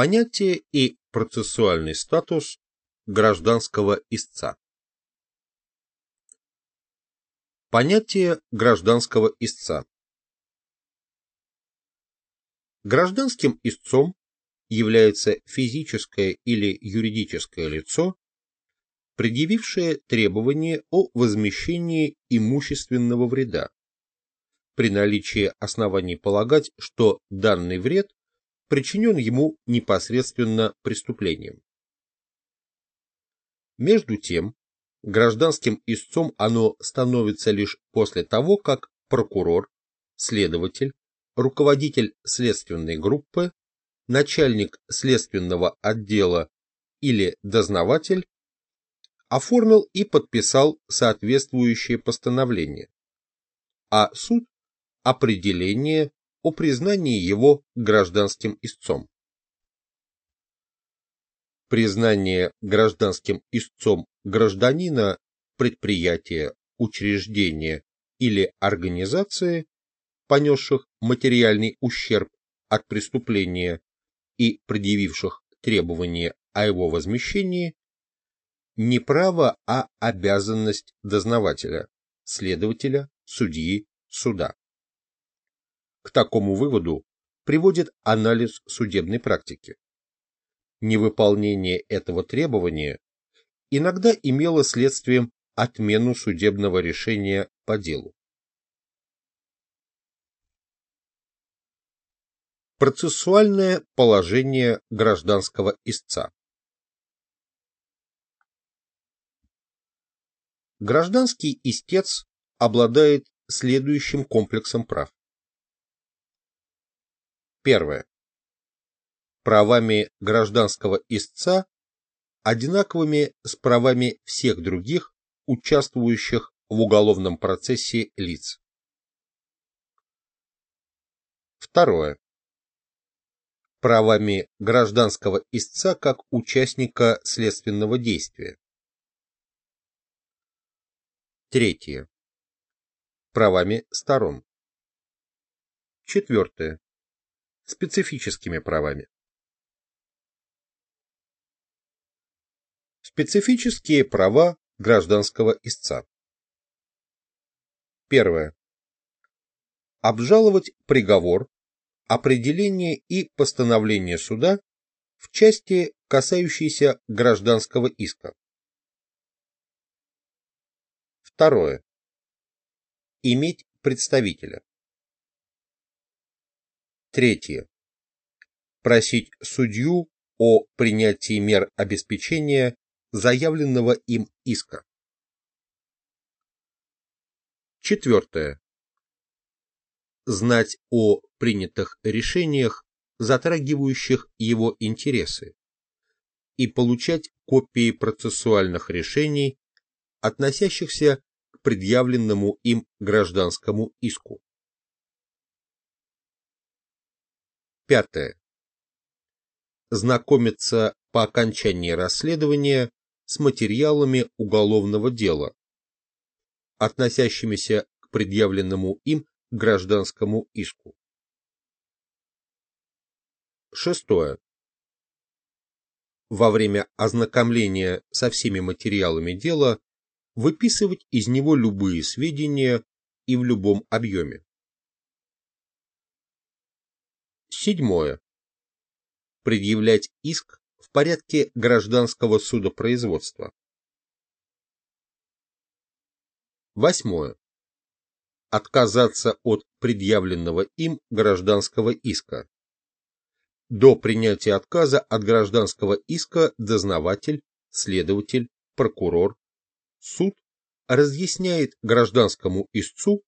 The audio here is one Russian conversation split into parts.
Понятие и процессуальный статус гражданского истца. Понятие гражданского истца. Гражданским истцом является физическое или юридическое лицо, предъявившее требование о возмещении имущественного вреда, при наличии оснований полагать, что данный вред причинен ему непосредственно преступлением. Между тем, гражданским истцом оно становится лишь после того, как прокурор, следователь, руководитель следственной группы, начальник следственного отдела или дознаватель оформил и подписал соответствующее постановление, а суд – определение о признании его гражданским истцом. Признание гражданским истцом гражданина, предприятия, учреждения или организации, понесших материальный ущерб от преступления и предъявивших требования о его возмещении, не право, а обязанность дознавателя, следователя, судьи, суда. К такому выводу приводит анализ судебной практики. Невыполнение этого требования иногда имело следствием отмену судебного решения по делу. Процессуальное положение гражданского истца Гражданский истец обладает следующим комплексом прав. Первое. Правами гражданского истца одинаковыми с правами всех других, участвующих в уголовном процессе лиц. Второе. Правами гражданского истца как участника следственного действия. Третье. Правами сторон. Четвертое специфическими правами. Специфические права гражданского истца. Первое. Обжаловать приговор, определение и постановление суда в части, касающейся гражданского иска. Второе. Иметь представителя. Третье. Просить судью о принятии мер обеспечения заявленного им иска. Четвертое. Знать о принятых решениях, затрагивающих его интересы, и получать копии процессуальных решений, относящихся к предъявленному им гражданскому иску. Пятое. Знакомиться по окончании расследования с материалами уголовного дела, относящимися к предъявленному им гражданскому иску. Шестое. Во время ознакомления со всеми материалами дела выписывать из него любые сведения и в любом объеме. Седьмое. Предъявлять иск в порядке гражданского судопроизводства. Восьмое. Отказаться от предъявленного им гражданского иска. До принятия отказа от гражданского иска дознаватель, следователь, прокурор, суд разъясняет гражданскому истцу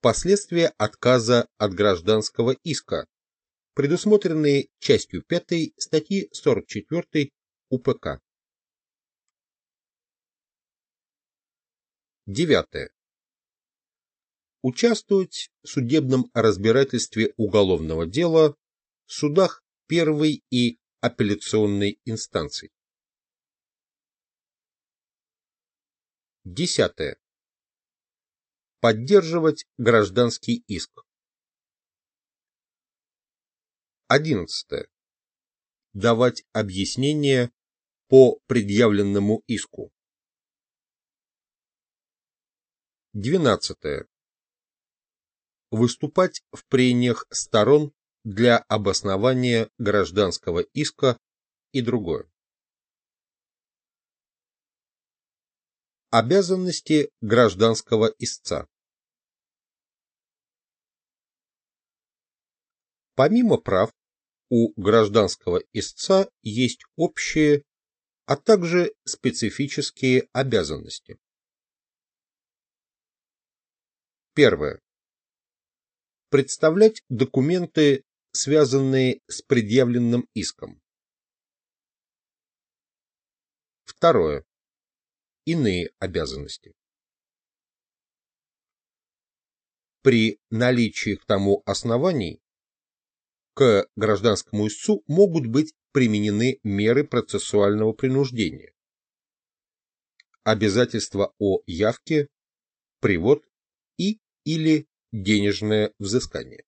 последствия отказа от гражданского иска, предусмотренные частью 5 статьи 44 УПК. Девятое. Участвовать в судебном разбирательстве уголовного дела в судах первой и апелляционной инстанций. Десятое. Поддерживать гражданский иск. 11. давать объяснения по предъявленному иску. 12. Выступать в прениях сторон для обоснования гражданского иска и другое. Обязанности гражданского истца Помимо прав, у гражданского истца есть общие, а также специфические обязанности. Первое. Представлять документы, связанные с предъявленным иском. Второе. Иные обязанности. При наличии к тому оснований к гражданскому истцу могут быть применены меры процессуального принуждения. Обязательства о явке, привод и или денежное взыскание.